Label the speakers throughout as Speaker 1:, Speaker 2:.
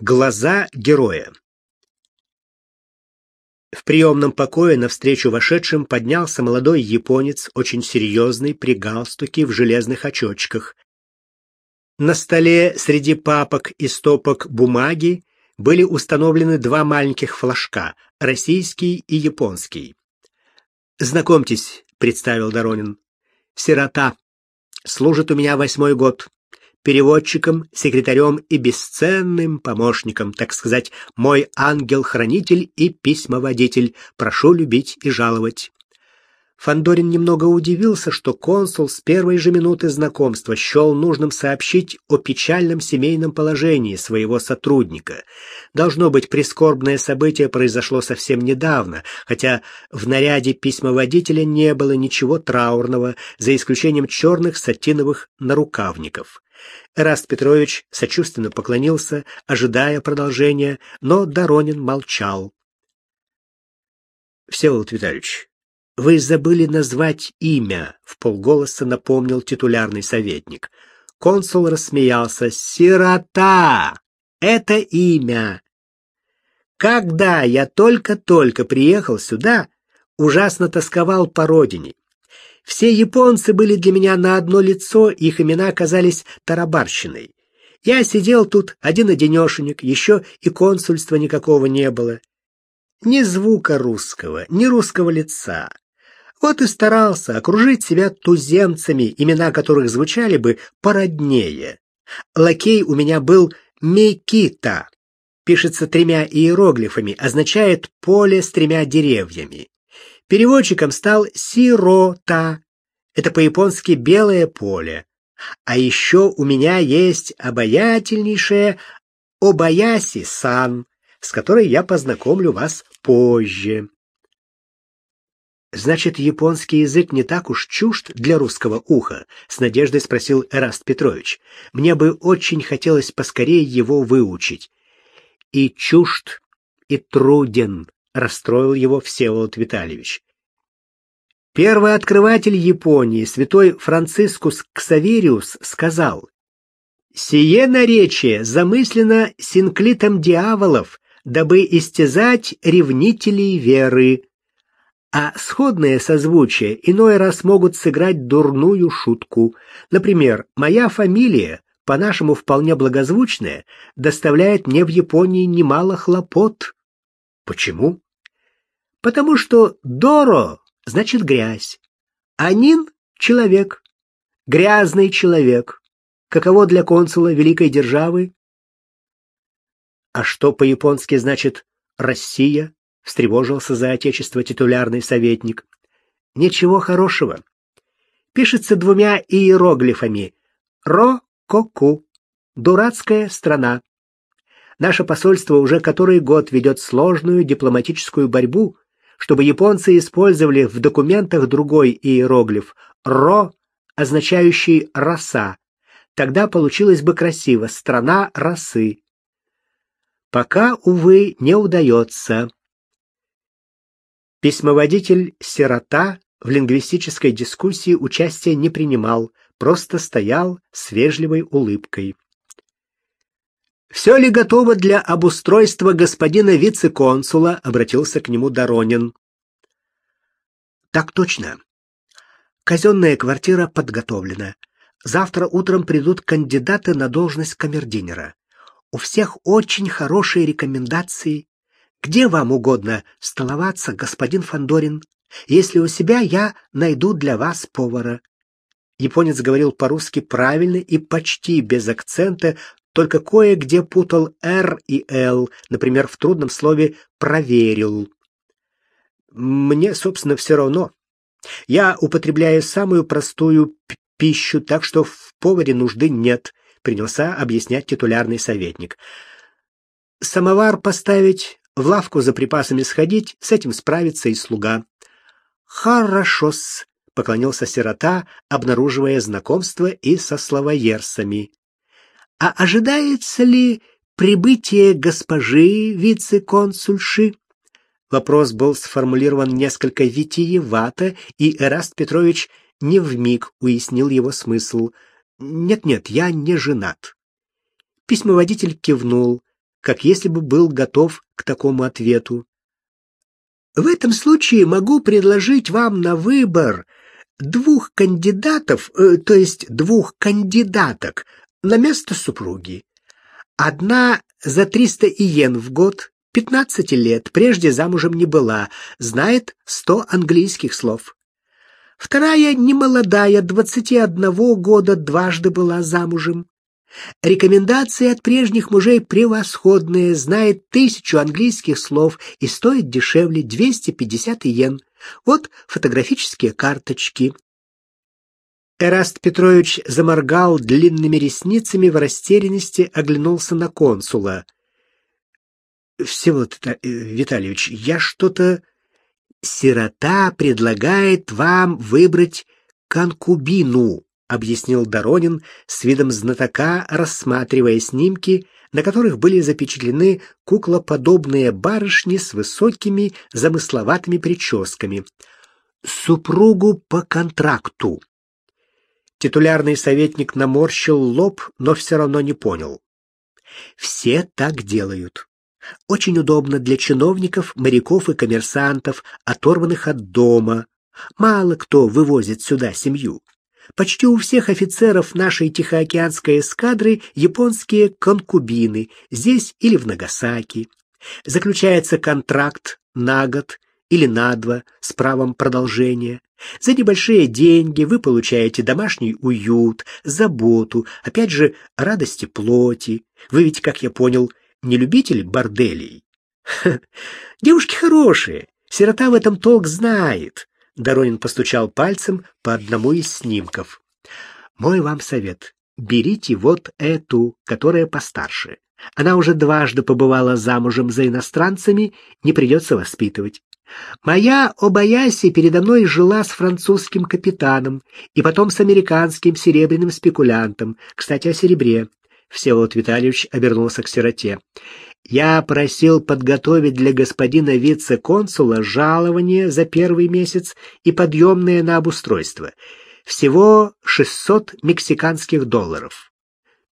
Speaker 1: Глаза героя. В приемном покое навстречу вошедшим поднялся молодой японец, очень серьезный, при галстуке, в железных очочках. На столе среди папок и стопок бумаги были установлены два маленьких флажка — российский и японский. «Знакомьтесь», — представил Доронин, — «сирота. Служит у меня восьмой год переводчиком, секретарем и бесценным помощником, так сказать, мой ангел-хранитель и письмоводитель. Прошу любить и жаловать. Фандорин немного удивился, что консул с первой же минуты знакомства счел нужным сообщить о печальном семейном положении своего сотрудника. Должно быть, прискорбное событие произошло совсем недавно, хотя в наряде письмоводителя не было ничего траурного, за исключением черных сатиновых нарукавников. Эраст Петрович сочувственно поклонился, ожидая продолжения, но Доронин молчал. «Всеволод Витальевич, вы забыли назвать имя», — в полголоса напомнил титулярный советник. Консул рассмеялся. «Сирота! Это имя!» Когда я только-только приехал сюда, ужасно тосковал по родине. Все японцы были для меня на одно лицо, их имена казались тарабарщиной. Я сидел тут один-одинешенек, еще и консульства никакого не было. Ни звука русского, ни русского лица. Вот и старался окружить себя туземцами, имена которых звучали бы породнее. Лакей у меня был Микита. Пишется тремя иероглифами, означает «поле с тремя деревьями». Переводчиком стал Сирота. Это по-японски «белое поле». А еще у меня есть обаятельнейшая Обаяси-сан, с которой я познакомлю вас позже. Значит, японский язык не так уж чужд для русского уха, с надеждой спросил Эраст Петрович. Мне бы очень хотелось поскорее его выучить. И чужд, и труден, расстроил его Всеволод Витальевич. Первый открыватель Японии, святой Францискус Ксавериус, сказал, «Сие наречие замыслено синклитом дьяволов, дабы истязать ревнителей веры, а сходные созвучия иной раз могут сыграть дурную шутку. Например, моя фамилия, по-нашему вполне благозвучная, доставляет мне в Японии немало хлопот. Почему? Потому что Доро значит грязь, а Нин — человек, грязный человек. Каково для консула великой державы? А что по-японски значит «Россия»? Встревожился за отечество титулярный советник. Ничего хорошего. Пишется двумя иероглифами. Ро-ко-ку. Дурацкая страна. Наше посольство уже который год ведет сложную дипломатическую борьбу, чтобы японцы использовали в документах другой иероглиф «ро», означающий «роса». Тогда получилось бы красиво «страна росы». Пока, увы, не удается. Письмоводитель «Сирота» в лингвистической дискуссии участия не принимал, просто стоял с вежливой улыбкой. «Все ли готово для обустройства господина вице-консула?» — обратился к нему Доронин. «Так точно. Казенная квартира подготовлена. Завтра утром придут кандидаты на должность камердинера. У всех очень хорошие рекомендации. Где вам угодно столоваться, господин Фандорин? Если у себя, я найду для вас повара». Японец говорил по-русски правильно и почти без акцента, только кое-где путал «р» и «л», например, в трудном слове «проверил». Мне, собственно, все равно. Я употребляю самую простую пищу, так что в поваре нужды нет, принялся объяснять титулярный советник. Самовар поставить, в лавку за припасами сходить, с этим справится и слуга. Хорошо-с, поклонился сирота, обнаруживая знакомство и со словоерсами. А ожидается ли прибытие госпожи вице-консульши? Вопрос был сформулирован несколько витиевато, и Эраст Петрович не вмиг уяснил его смысл. «Нет-нет, я не женат». Письмоводитель кивнул. Как если бы был готов к такому ответу. В этом случае могу предложить вам на выбор двух кандидатов, э, то есть двух кандидаток на место супруги. Одна за 300 иен в год, 15 лет, прежде замужем не была, знает 100 английских слов. Вторая немолодая, 21 года, дважды была замужем. Рекомендации от прежних мужей превосходные, знает тысячу английских слов и стоит дешевле 250 иен. Вот фотографические карточки. Эраст Петрович заморгал длинными ресницами в растерянности, оглянулся на консула. Всеволод э, Витальевич, я что-то сирота предлагает вам выбрать конкубину объяснил Доронин с видом знатока, рассматривая снимки, на которых были запечатлены куклоподобные барышни с высокими замысловатыми прическами. Супругу по контракту. Титулярный советник наморщил лоб, но все равно не понял. Все так делают. Очень удобно для чиновников, моряков и коммерсантов, оторванных от дома. Мало кто вывозит сюда семью. Почти у всех офицеров нашей Тихоокеанской эскадры японские конкубины, здесь или в Нагасаки. Заключается контракт на год или на два с правом продолжения. За небольшие деньги вы получаете домашний уют, заботу, опять же, радости плоти. Вы ведь, как я понял, не любитель борделей. Девушки хорошие, сирота в этом толк знает. Доронин постучал пальцем по одному из снимков. Мой вам совет: берите вот эту, которая постарше. Она уже дважды побывала замужем за иностранцами, не придется воспитывать. Моя Обаяси передо мной жила с французским капитаном и потом с американским серебряным спекулянтом. Кстати, о серебре. Всеволод Витальевич обернулся к сироте. Я просил подготовить для господина вице-консула жалование за первый месяц и подъемное на обустройство. Всего 600 мексиканских долларов.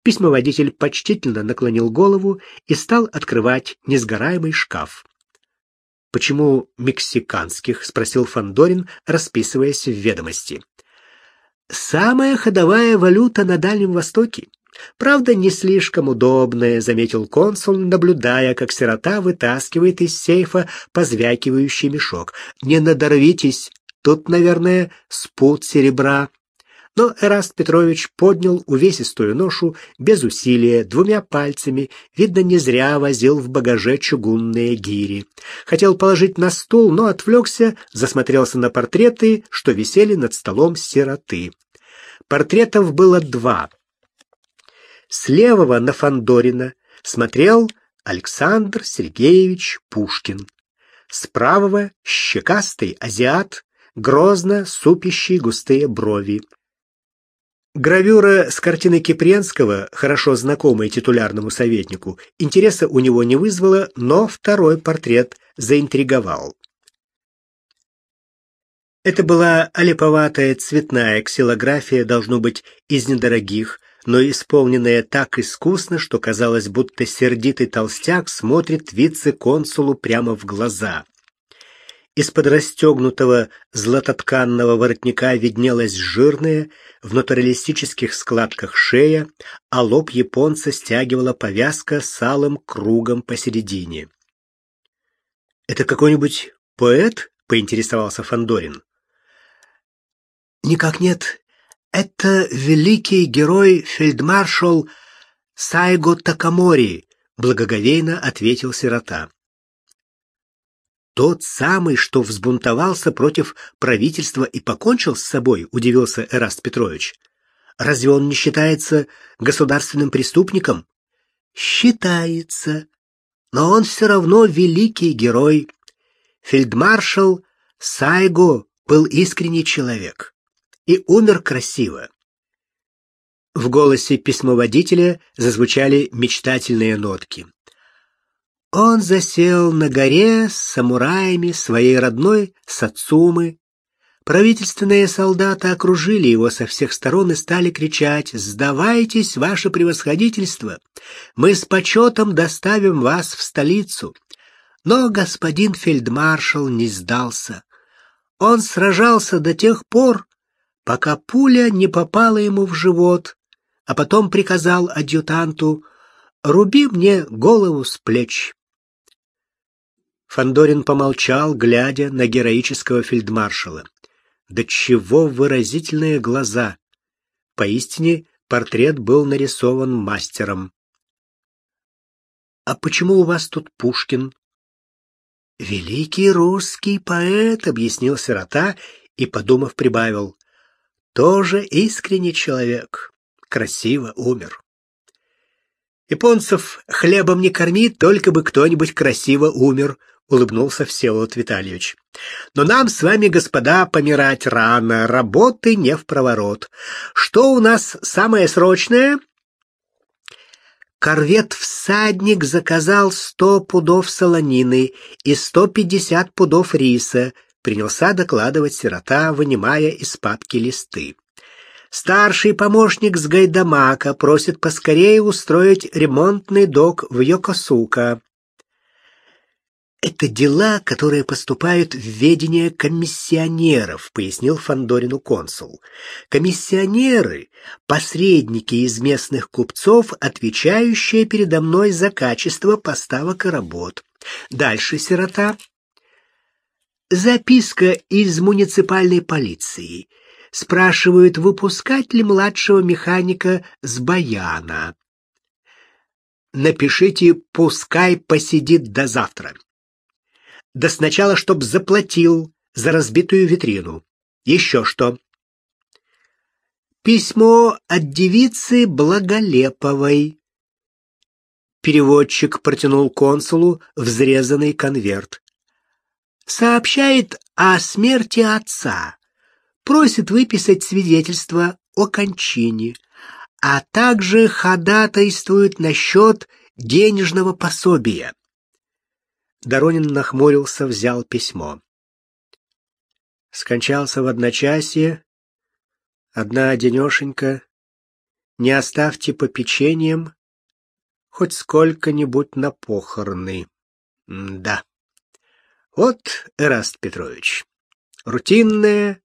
Speaker 1: Письмоводитель почтительно наклонил голову и стал открывать несгораемый шкаф. «Почему мексиканских?» — спросил Фандорин, расписываясь в ведомости. «Самая ходовая валюта на Дальнем Востоке. Правда, не слишком удобное, заметил консул, наблюдая, как сирота вытаскивает из сейфа позвякивающий мешок. Не надорвитесь, тут, наверное, спут серебра. Но Эраст Петрович поднял увесистую ношу без усилия, двумя пальцами, видно, не зря возил в багаже чугунные гири. Хотел положить на стул, но отвлекся, засмотрелся на портреты, что висели над столом сироты. Портретов было два. С левого на Фандорина смотрел Александр Сергеевич Пушкин. С правого щекастый азиат, грозно супящий густые брови. Гравюра с картины Кипренского, хорошо знакомой титулярному советнику, интереса у него не вызвала, но второй портрет заинтриговал. Это была олиповатая цветная ксилография, должно быть, из недорогих, но исполненная так искусно, что казалось, будто сердитый толстяк смотрит вице-консулу прямо в глаза. Из-под расстегнутого златотканного воротника виднелась жирная, в натуралистических складках шея, а лоб японца стягивала повязка с алым кругом посередине. «Это какой-нибудь поэт?» — поинтересовался Фандорин. «Никак нет. Это великий герой фельдмаршал Сайго Такамори, благоговейно ответил сирота. Тот самый, что взбунтовался против правительства и покончил с собой, удивился Эраст Петрович. Разве он не считается государственным преступником? Считается. Но он все равно великий герой. Фельдмаршал Сайго был искренний человек и умер красиво. В голосе письмоводителя зазвучали мечтательные нотки. Он засел на горе с самураями своей родной Сацумы, Правительственные солдаты окружили его со всех сторон и стали кричать «Сдавайтесь, ваше превосходительство! Мы с почетом доставим вас в столицу!» Но господин фельдмаршал не сдался. Он сражался до тех пор, пока пуля не попала ему в живот, а потом приказал адъютанту «Руби мне голову с плеч». Фандорин помолчал, глядя на героического фельдмаршала. Да чего выразительные глаза! Поистине, портрет был нарисован мастером. «А почему у вас тут Пушкин?» «Великий русский поэт», — объяснил сирота и, подумав, прибавил. «Тоже искренний человек. Красиво умер». «Японцев хлебом не корми, только бы кто-нибудь красиво умер», — улыбнулся Всеволод Витальевич. «Но нам с вами, господа, помирать рано, работы не в проворот. Что у нас самое срочное?» Корвет «Всадник» заказал сто пудов солонины и сто пятьдесят пудов риса, принялся докладывать сирота, вынимая из папки листы. Старший помощник с Гайдамака просит поскорее устроить ремонтный док в Йокосука. Это дела, которые поступают в ведение комиссионеров, пояснил Фандорину консул. Комиссионеры посредники из местных купцов, отвечающие передо мной за качество поставок и работ. Дальше сирота. Записка из муниципальной полиции. Спрашивают, выпускать ли младшего механика с баяна. Напишите «пускай посидит до завтра» да сначала чтоб заплатил за разбитую витрину. Еще что? Письмо от девицы Благолеповой. Переводчик протянул консулу взрезанный конверт. Сообщает о смерти отца. Просит выписать свидетельство о кончине, а также ходатайствует насчет денежного пособия. Доронин нахмурился, взял письмо. Скончался в одночасье, одна денешенька. Не оставьте попечением хоть сколько-нибудь на похороны. М да. Вот, Эраст Петрович, рутинная,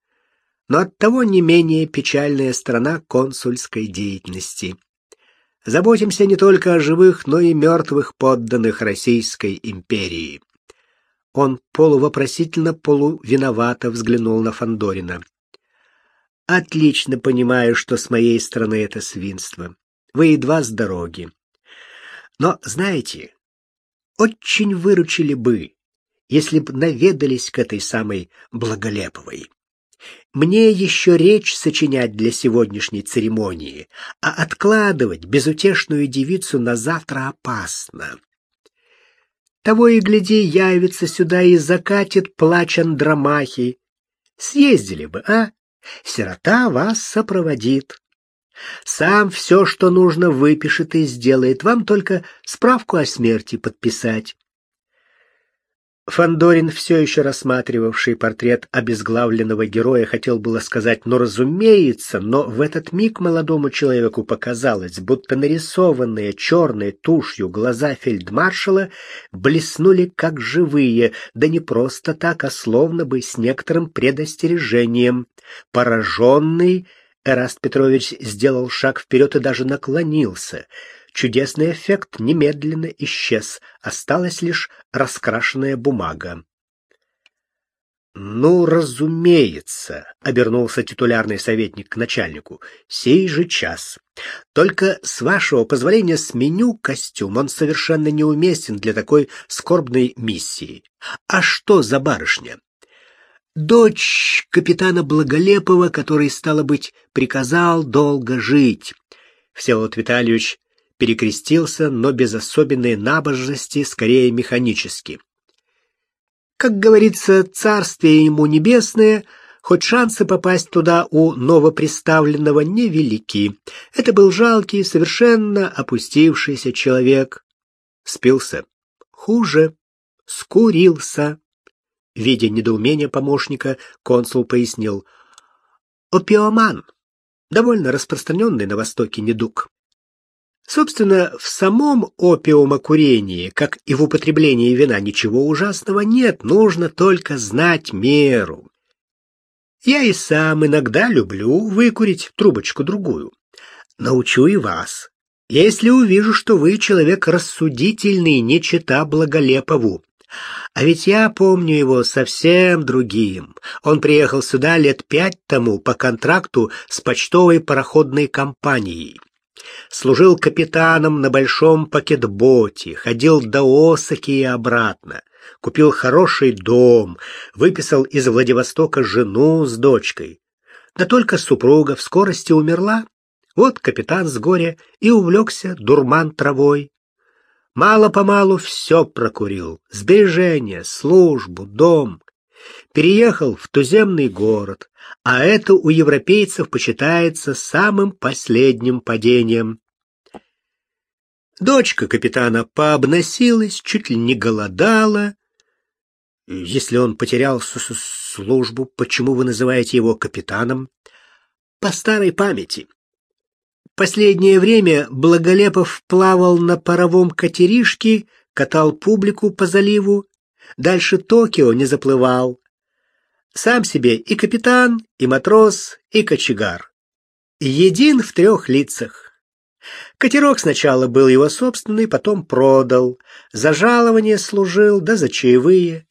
Speaker 1: но оттого не менее печальная сторона консульской деятельности. Заботимся не только о живых, но и мертвых подданных Российской империи. Он полувопросительно, полувиновато взглянул на Фандорина. Отлично понимаю, что с моей стороны это свинство. Вы едва с дороги. Но, знаете, очень выручили бы, если бы наведались к этой самой Благолеповой. Мне еще речь сочинять для сегодняшней церемонии, а откладывать безутешную девицу на завтра опасно. Того и гляди, явится сюда и закатит плач Андромахи. Съездили бы, а? Сирота вас сопроводит. Сам все, что нужно, выпишет и сделает. Вам только справку о смерти подписать. Фандорин, все еще рассматривавший портрет обезглавленного героя, хотел было сказать «но разумеется», но в этот миг молодому человеку показалось, будто нарисованные черной тушью глаза фельдмаршала блеснули как живые, да не просто так, а словно бы с некоторым предостережением. Пораженный, Эраст Петрович сделал шаг вперед и даже наклонился — Чудесный эффект немедленно исчез, осталась лишь раскрашенная бумага. «Ну, разумеется», — обернулся титулярный советник к начальнику, — «сей же час. Только, с вашего позволения, сменю костюм, он совершенно неуместен для такой скорбной миссии. А что за барышня?» «Дочь капитана Благолепова, который, стало быть, приказал долго жить». Всеволод Витальевич перекрестился, но без особенной набожности, скорее механически. Как говорится, царствие ему небесное, хоть шансы попасть туда у новоприставленного невелики. Это был жалкий, совершенно опустившийся человек. Спился. Хуже. Скурился. Видя недоумение помощника, консул пояснил. Опиоман. Довольно распространенный на Востоке недуг. Собственно, в самом опиумокурении, как и в употреблении вина, ничего ужасного нет, нужно только знать меру. Я и сам иногда люблю выкурить трубочку-другую. Научу и вас. Если увижу, что вы человек рассудительный, не чита Благолепову. А ведь я помню его совсем другим. Он приехал сюда лет пять тому по контракту с почтовой пароходной компанией. Служил капитаном на большом пакетботе, ходил до Осаки и обратно. Купил хороший дом, выписал из Владивостока жену с дочкой. Да только супруга в скорости умерла. Вот капитан с горя и увлекся дурман травой. Мало-помалу все прокурил. Сбережения, службу, дом. Переехал в туземный город, а это у европейцев почитается самым последним падением. Дочка капитана пообносилась, чуть ли не голодала. Если он потерял службу, почему вы называете его капитаном? По старой памяти. Последнее время Благолепов плавал на паровом катеришке, катал публику по заливу, дальше Токио не заплывал. Сам себе и капитан, и матрос, и кочегар. Един в трех лицах. Катерок сначала был его собственный, потом продал. За жалование служил, да за чаевые.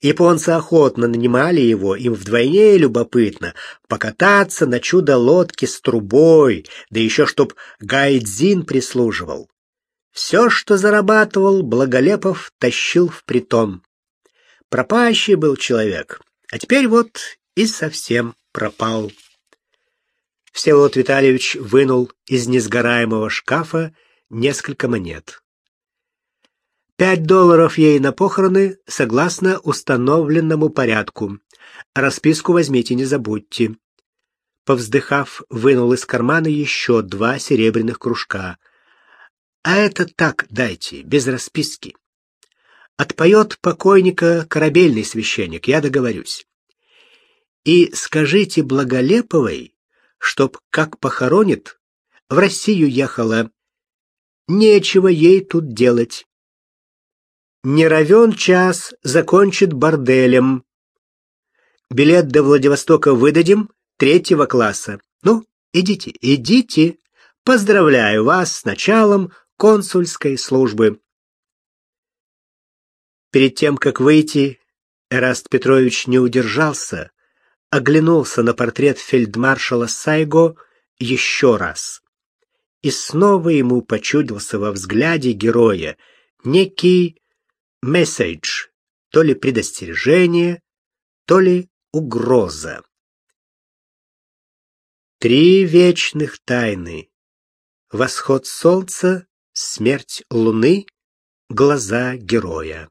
Speaker 1: Японцы охотно нанимали его, им вдвойне любопытно покататься на чудо-лодке с трубой, да еще чтоб гайдзин прислуживал. Все, что зарабатывал, Благолепов тащил в притон. Пропащий был человек, а теперь вот и совсем пропал. Всеволод Витальевич вынул из несгораемого шкафа несколько монет. Пять долларов ей на похороны согласно установленному порядку. Расписку возьмите, не забудьте. Повздыхав, вынул из кармана еще два серебряных кружка. А это так дайте, без расписки. Отпоет покойника корабельный священник, я договорюсь. И скажите Благолеповой, чтоб, как похоронит, в Россию ехала. Нечего ей тут делать не равен час закончит борделем. Билет до Владивостока выдадим третьего класса. Ну, идите, идите. Поздравляю вас с началом консульской службы. Перед тем, как выйти, Эраст Петрович не удержался, оглянулся на портрет фельдмаршала Сайго еще раз. И снова ему почудился во взгляде героя некий Месседж, то ли предостережение, то ли угроза. Три вечных тайны. Восход солнца, смерть луны, глаза героя.